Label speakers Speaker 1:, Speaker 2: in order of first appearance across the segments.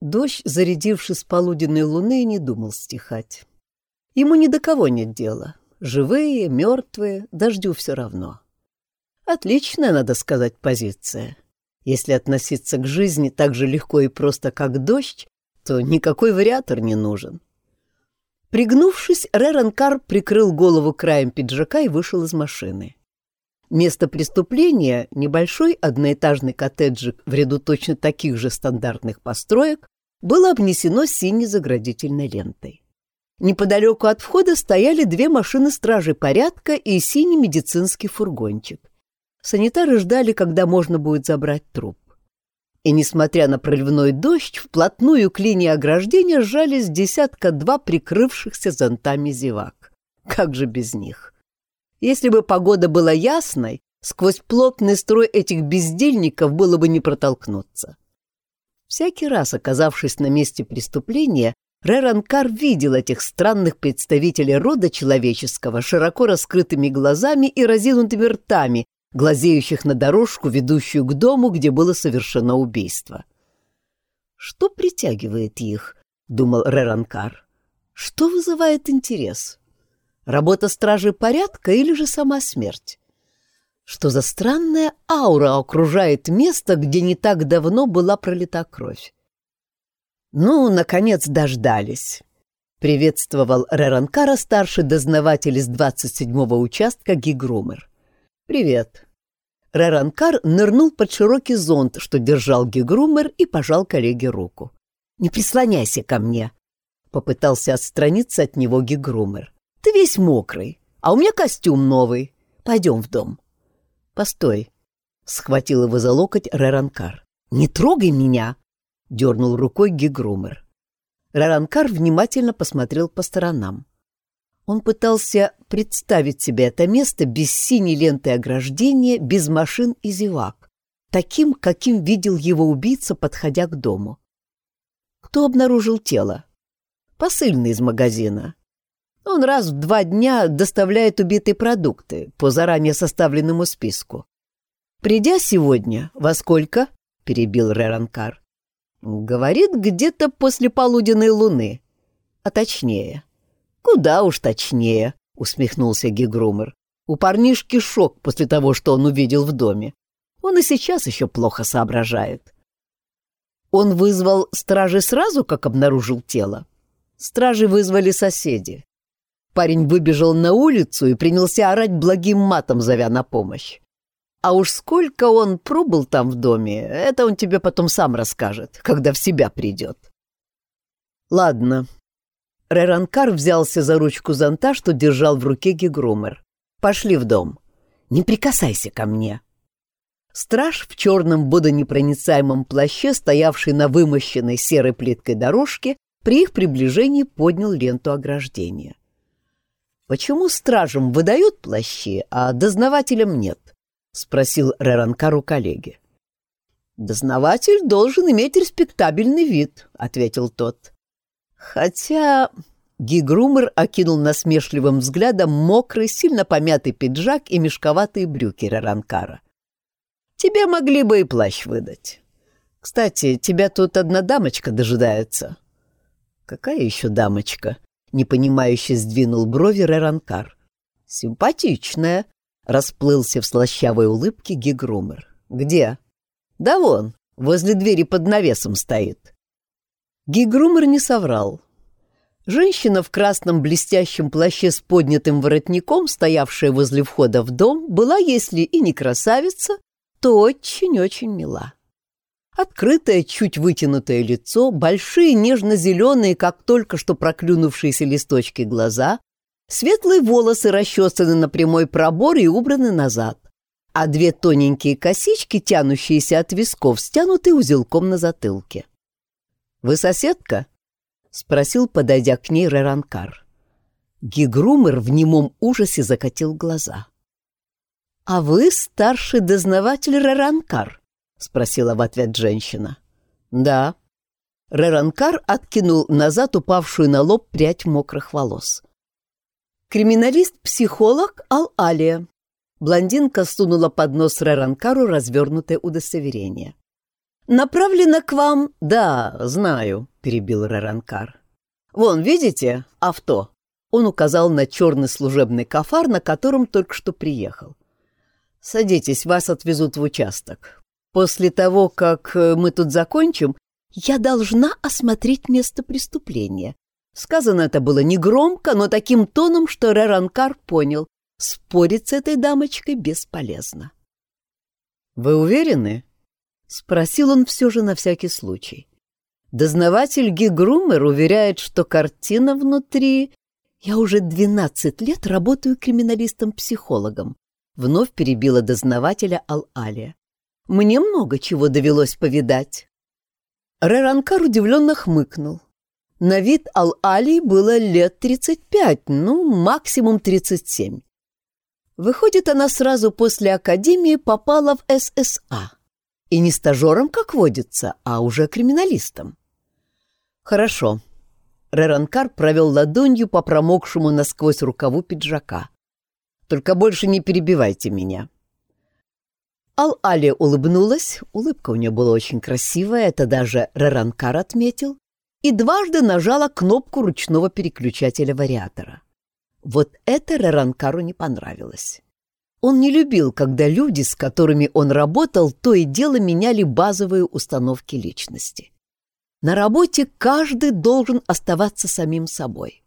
Speaker 1: Дождь, зарядивший с полуденной луны, не думал стихать. Ему ни до кого нет дела. Живые, мертвые, дождю все равно. Отличная, надо сказать, позиция. Если относиться к жизни так же легко и просто, как дождь, то никакой вариатор не нужен. Пригнувшись, Реранкар прикрыл голову краем пиджака и вышел из машины. Место преступления — небольшой одноэтажный коттеджик в ряду точно таких же стандартных построек — было обнесено синей заградительной лентой. Неподалеку от входа стояли две машины стражи порядка и синий медицинский фургончик. Санитары ждали, когда можно будет забрать труп. И, несмотря на проливной дождь, вплотную к линии ограждения сжались десятка-два прикрывшихся зонтами зевак. Как же без них? Если бы погода была ясной, сквозь плотный строй этих бездельников было бы не протолкнуться. Всякий раз, оказавшись на месте преступления, Реранкар видел этих странных представителей рода человеческого широко раскрытыми глазами и разинутыми ртами, глазеющих на дорожку, ведущую к дому, где было совершено убийство. «Что притягивает их?» — думал Реранкар. «Что вызывает интерес? Работа стражи порядка или же сама смерть? Что за странная аура окружает место, где не так давно была пролита кровь? Ну, наконец, дождались. Приветствовал Реранкара старший дознаватель из 27-го участка Гигрумер. «Привет». Реранкар нырнул под широкий зонт, что держал Гигрумер, и пожал коллеге руку. «Не прислоняйся ко мне», — попытался отстраниться от него Гигрумер. Ты весь мокрый, а у меня костюм новый. Пойдем в дом. Постой. Схватил его за локоть Реранкар. Не трогай меня, дернул рукой Гигрумер. Реранкар внимательно посмотрел по сторонам. Он пытался представить себе это место без синей ленты ограждения, без машин и зевак, таким, каким видел его убийца, подходя к дому. Кто обнаружил тело? Посыльный из магазина. Он раз в два дня доставляет убитые продукты по заранее составленному списку. «Придя сегодня, во сколько?» — перебил Реранкар. «Говорит, где-то после полуденной луны. А точнее». «Куда уж точнее», — усмехнулся Гигрумер. «У парнишки шок после того, что он увидел в доме. Он и сейчас еще плохо соображает». Он вызвал стражи сразу, как обнаружил тело. Стражи вызвали соседи. Парень выбежал на улицу и принялся орать благим матом, зовя на помощь. А уж сколько он пробыл там в доме, это он тебе потом сам расскажет, когда в себя придет. Ладно. Реранкар взялся за ручку зонта, что держал в руке Гигрумер. Пошли в дом. Не прикасайся ко мне. Страж в черном водонепроницаемом плаще, стоявший на вымощенной серой плиткой дорожке, при их приближении поднял ленту ограждения. «Почему стражам выдают плащи, а дознавателям нет?» — спросил Реранкар коллеги. «Дознаватель должен иметь респектабельный вид», — ответил тот. «Хотя...» — Гигрумер окинул насмешливым взглядом мокрый, сильно помятый пиджак и мешковатые брюки Реранкара. «Тебе могли бы и плащ выдать. Кстати, тебя тут одна дамочка дожидается». «Какая еще дамочка?» Непонимающе сдвинул брови Реранкар. «Симпатичная», — расплылся в слащавой улыбке Гигрумер. «Где?» «Да вон, возле двери под навесом стоит». Гигрумер не соврал. Женщина в красном блестящем плаще с поднятым воротником, стоявшая возле входа в дом, была, если и не красавица, то очень-очень мила. Открытое, чуть вытянутое лицо, большие нежно-зеленые, как только что проклюнувшиеся листочки глаза, светлые волосы расчесаны на прямой пробор и убраны назад, а две тоненькие косички, тянущиеся от висков, стянуты узелком на затылке. «Вы соседка?» — спросил, подойдя к ней Реранкар. Гигрумер в немом ужасе закатил глаза. «А вы старший дознаватель Реранкар?» — спросила в ответ женщина. «Да». Реранкар откинул назад упавшую на лоб прядь мокрых волос. «Криминалист-психолог Ал-Алия». Блондинка сунула под нос Реранкару развернутое удостоверение. «Направлено к вам...» «Да, знаю», — перебил Раранкар. «Вон, видите, авто?» Он указал на черный служебный кафар, на котором только что приехал. «Садитесь, вас отвезут в участок. После того, как э, мы тут закончим, я должна осмотреть место преступления». Сказано это было негромко, но таким тоном, что Раранкар понял, спорить с этой дамочкой бесполезно. «Вы уверены?» — спросил он все же на всякий случай. Дознаватель Гигрумер уверяет, что картина внутри... Я уже двенадцать лет работаю криминалистом-психологом. Вновь перебила дознавателя Ал-Алия. Мне много чего довелось повидать. Реранкар удивленно хмыкнул. На вид Ал-Алии было лет тридцать пять, ну, максимум тридцать семь. Выходит, она сразу после академии попала в ССА. И не стажером, как водится, а уже криминалистом. Хорошо. Реранкар провел ладонью по промокшему насквозь рукаву пиджака. Только больше не перебивайте меня. Ал-Али улыбнулась, улыбка у нее была очень красивая, это даже Реранкар отметил, и дважды нажала кнопку ручного переключателя вариатора. Вот это Реранкару не понравилось. Он не любил, когда люди, с которыми он работал, то и дело меняли базовые установки личности. На работе каждый должен оставаться самим собой.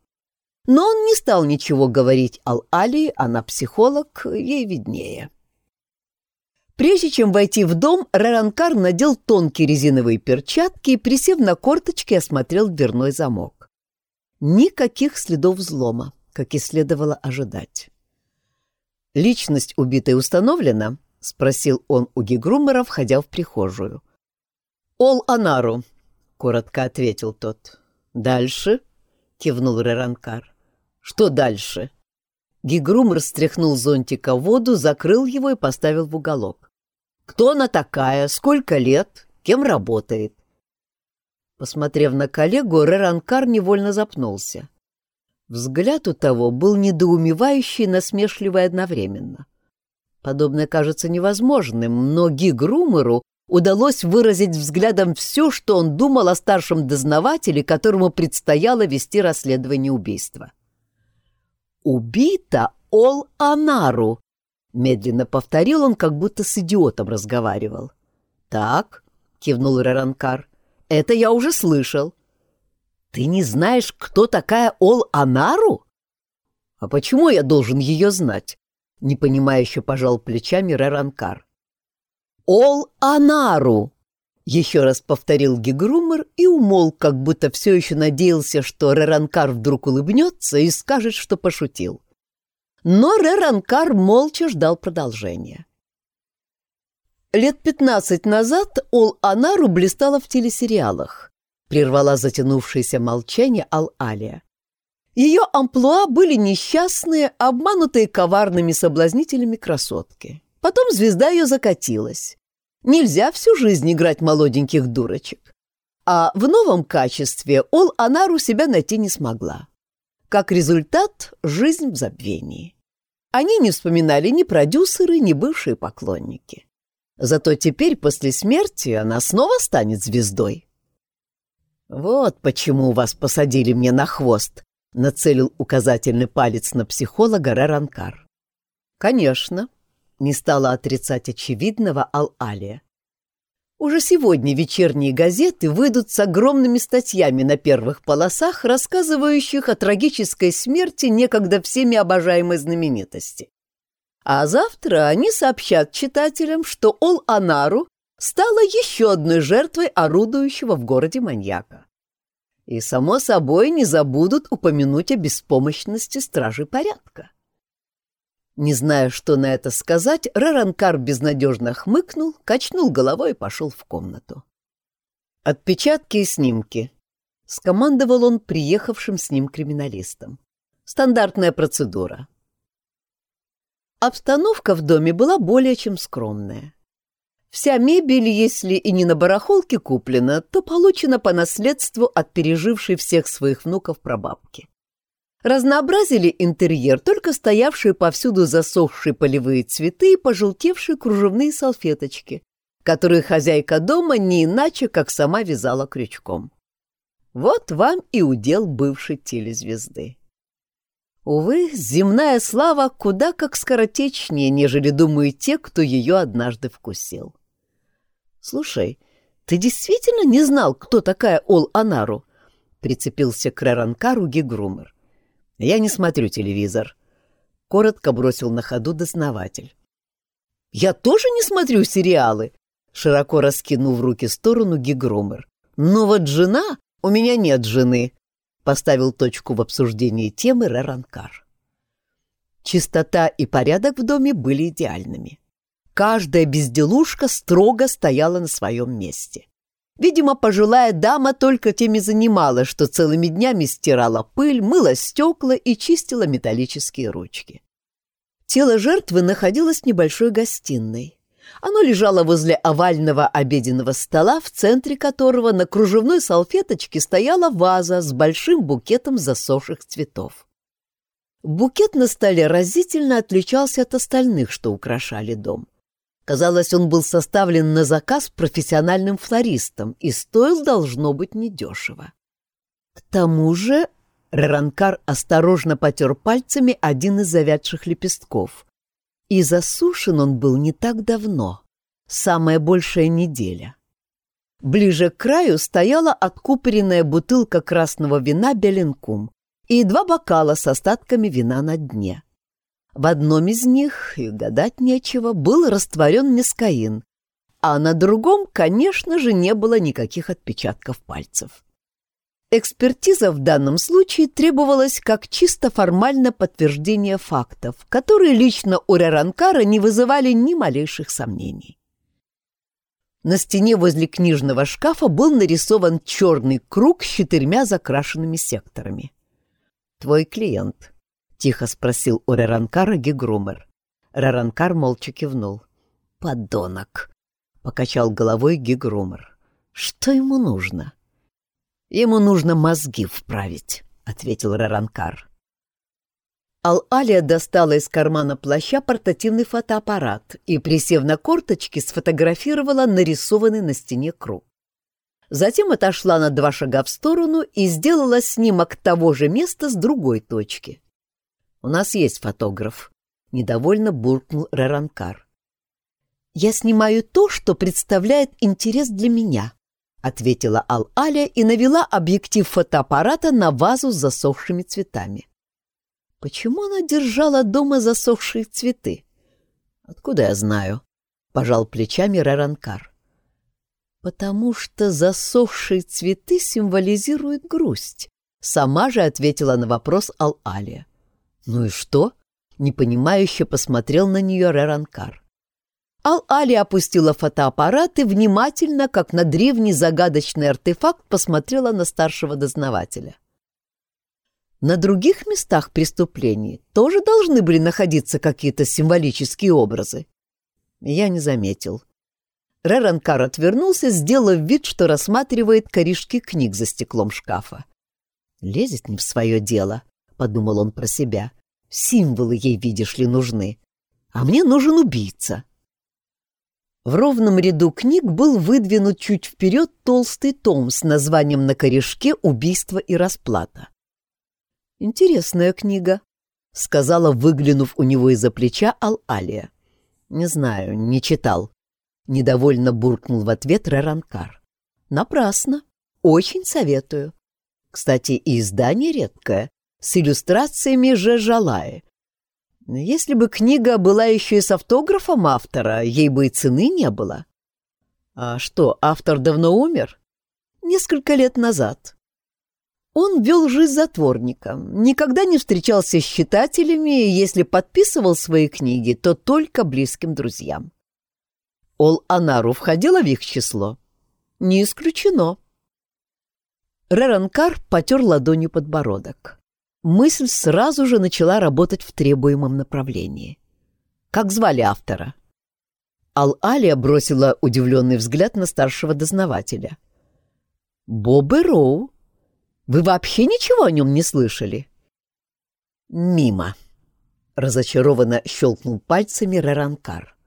Speaker 1: Но он не стал ничего говорить Ал-Али, она психолог, ей виднее. Прежде чем войти в дом, Раранкар надел тонкие резиновые перчатки и, присев на корточки, осмотрел дверной замок. Никаких следов взлома, как и следовало ожидать. «Личность убитой установлена?» — спросил он у Гигрумера, входя в прихожую. «Ол Анару», — коротко ответил тот. «Дальше?» — кивнул Реранкар. «Что дальше?» Гигрумер стряхнул зонтика воду, закрыл его и поставил в уголок. «Кто она такая? Сколько лет? Кем работает?» Посмотрев на коллегу, Реранкар невольно запнулся. Взгляд у того был недоумевающий и насмешливый одновременно. Подобное кажется невозможным, но Гигрумеру удалось выразить взглядом все, что он думал о старшем дознавателе, которому предстояло вести расследование убийства. «Убита Ол-Анару», — медленно повторил он, как будто с идиотом разговаривал. «Так», — кивнул Раранкар, — «это я уже слышал. Ты не знаешь, кто такая Ол-Анару? А почему я должен ее знать? Непонимающе пожал плечами Раранкар. Ол-Анару! Еще раз повторил Гигрумер и умолк, как будто все еще надеялся, что Реранкар вдруг улыбнется и скажет, что пошутил. Но Реранкар молча ждал продолжения. Лет пятнадцать назад Ол-Анару блистала в телесериалах прервала затянувшееся молчание Ал-Алия. Ее амплуа были несчастные, обманутые коварными соблазнителями красотки. Потом звезда ее закатилась. Нельзя всю жизнь играть молоденьких дурочек. А в новом качестве Ол Анару себя найти не смогла. Как результат, жизнь в забвении. Они не вспоминали ни продюсеры, ни бывшие поклонники. Зато теперь, после смерти, она снова станет звездой. «Вот почему вас посадили мне на хвост», — нацелил указательный палец на психолога Раранкар. «Конечно», — не стала отрицать очевидного Ал-Алия. Уже сегодня вечерние газеты выйдут с огромными статьями на первых полосах, рассказывающих о трагической смерти некогда всеми обожаемой знаменитости. А завтра они сообщат читателям, что Ол-Анару стала еще одной жертвой орудующего в городе маньяка. И, само собой, не забудут упомянуть о беспомощности стражи порядка. Не зная, что на это сказать, Раранкар безнадежно хмыкнул, качнул головой и пошел в комнату. «Отпечатки и снимки», — скомандовал он приехавшим с ним криминалистам. «Стандартная процедура». Обстановка в доме была более чем скромная. Вся мебель, если и не на барахолке куплена, то получена по наследству от пережившей всех своих внуков прабабки. Разнообразили интерьер только стоявшие повсюду засохшие полевые цветы и пожелтевшие кружевные салфеточки, которую хозяйка дома не иначе, как сама вязала крючком. Вот вам и удел бывшей телезвезды. Увы, земная слава куда как скоротечнее, нежели думают те, кто ее однажды вкусил. Слушай, ты действительно не знал, кто такая Ол Анару? Прицепился к Раранкару Гигрумер. Я не смотрю телевизор. Коротко бросил на ходу дознаватель. Я тоже не смотрю сериалы, широко раскинув руки в сторону Гигрумер. Но вот жена, у меня нет жены, Поставил точку в обсуждении темы Раранкар. Чистота и порядок в доме были идеальными. Каждая безделушка строго стояла на своем месте. Видимо, пожилая дама только теми занималась, что целыми днями стирала пыль, мыла стекла и чистила металлические ручки. Тело жертвы находилось в небольшой гостиной. Оно лежало возле овального обеденного стола, в центре которого на кружевной салфеточке стояла ваза с большим букетом засохших цветов. Букет на столе разительно отличался от остальных, что украшали дом. Казалось, он был составлен на заказ профессиональным флористом и стоил, должно быть, недешево. К тому же Реранкар осторожно потер пальцами один из завядших лепестков. И засушен он был не так давно, самая большая неделя. Ближе к краю стояла откупоренная бутылка красного вина «Беленкум» и два бокала с остатками вина на дне. В одном из них, и гадать нечего, был растворен мескаин, а на другом, конечно же, не было никаких отпечатков пальцев. Экспертиза в данном случае требовалась как чисто формальное подтверждение фактов, которые лично у Реранкара не вызывали ни малейших сомнений. На стене возле книжного шкафа был нарисован черный круг с четырьмя закрашенными секторами. «Твой клиент», — тихо спросил у Реранкара Гегрумер. Реранкар молча кивнул. «Подонок», — покачал головой Гегрумер. «Что ему нужно?» Ему нужно мозги вправить, — ответил Раранкар. Ал-Алия достала из кармана плаща портативный фотоаппарат и, присев на корточки, сфотографировала нарисованный на стене круг. Затем отошла на два шага в сторону и сделала снимок того же места с другой точки. «У нас есть фотограф», — недовольно буркнул Раранкар. «Я снимаю то, что представляет интерес для меня», — ответила Ал-Аля и навела объектив фотоаппарата на вазу с засохшими цветами. Почему она держала дома засохшие цветы? Откуда я знаю? Пожал плечами Раранкар. Потому что засохшие цветы символизируют грусть. Сама же ответила на вопрос Ал-Алия. Ну и что? Непонимающе посмотрел на нее Раранкар. Ал-Али опустила фотоаппарат и внимательно, как на древний загадочный артефакт, посмотрела на старшего дознавателя. На других местах преступлений тоже должны были находиться какие-то символические образы. Я не заметил. Реранкар отвернулся, сделав вид, что рассматривает корешки книг за стеклом шкафа. «Лезет не в свое дело», — подумал он про себя. «Символы ей, видишь ли, нужны. А мне нужен убийца». В ровном ряду книг был выдвинут чуть вперед толстый том с названием на корешке «Убийство и расплата». «Интересная книга», — сказала, выглянув у него из-за плеча Ал-Алия. «Не знаю, не читал», — недовольно буркнул в ответ Реранкар. «Напрасно. Очень советую. Кстати, и издание редкое, с иллюстрациями же Жалаи. Если бы книга была еще и с автографом автора, ей бы и цены не было. А что, автор давно умер? Несколько лет назад. Он вел жизнь затворника, никогда не встречался с читателями, и если подписывал свои книги, то только близким друзьям. Ол-Анару входила в их число? Не исключено. Реранкар потер ладонью подбородок мысль сразу же начала работать в требуемом направлении. Как звали автора? Ал-Алия бросила удивленный взгляд на старшего дознавателя. «Бобби Роу. Вы вообще ничего о нем не слышали?» «Мимо», — разочарованно щелкнул пальцами Раранкар.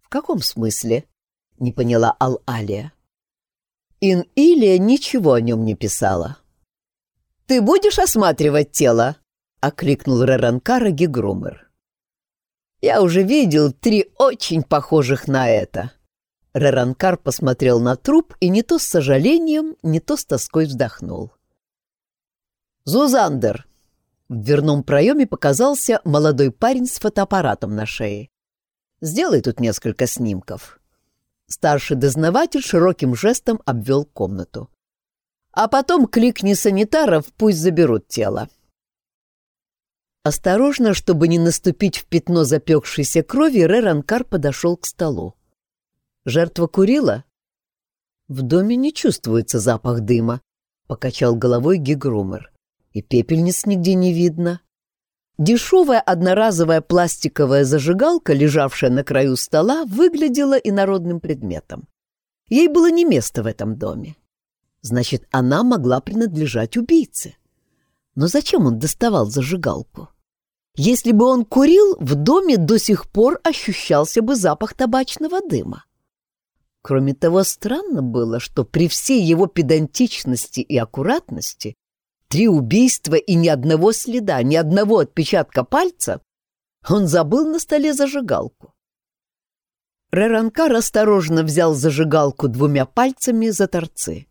Speaker 1: «В каком смысле?» — не поняла Ал-Алия. Ин-Илия ничего о нем не писала. «Ты будешь осматривать тело?» — окликнул Реранкара Гигрумер. «Я уже видел три очень похожих на это». Реранкар посмотрел на труп и не то с сожалением, не то с тоской вздохнул. «Зузандер!» В дверном проеме показался молодой парень с фотоаппаратом на шее. «Сделай тут несколько снимков». Старший дознаватель широким жестом обвел комнату. «А потом кликни санитаров, пусть заберут тело». Осторожно, чтобы не наступить в пятно запекшейся крови, Реранкар подошел к столу. Жертва курила? В доме не чувствуется запах дыма, — покачал головой Гигрумер. И пепельниц нигде не видно. Дешевая одноразовая пластиковая зажигалка, лежавшая на краю стола, выглядела инородным предметом. Ей было не место в этом доме. Значит, она могла принадлежать убийце. Но зачем он доставал зажигалку? Если бы он курил, в доме до сих пор ощущался бы запах табачного дыма. Кроме того, странно было, что при всей его педантичности и аккуратности Три убийства и ни одного следа, ни одного отпечатка пальца. Он забыл на столе зажигалку. Реранкар осторожно взял зажигалку двумя пальцами за торцы.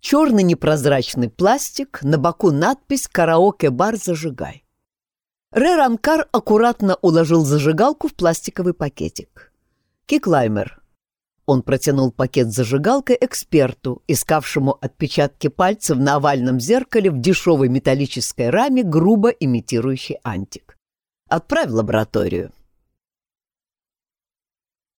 Speaker 1: Черный непрозрачный пластик, на боку надпись «Караоке-бар зажигай». Реранкар аккуратно уложил зажигалку в пластиковый пакетик. «Киклаймер, он протянул пакет с зажигалкой эксперту, искавшему отпечатки пальцев на овальном зеркале в дешевой металлической раме, грубо имитирующей антик. «Отправь в лабораторию.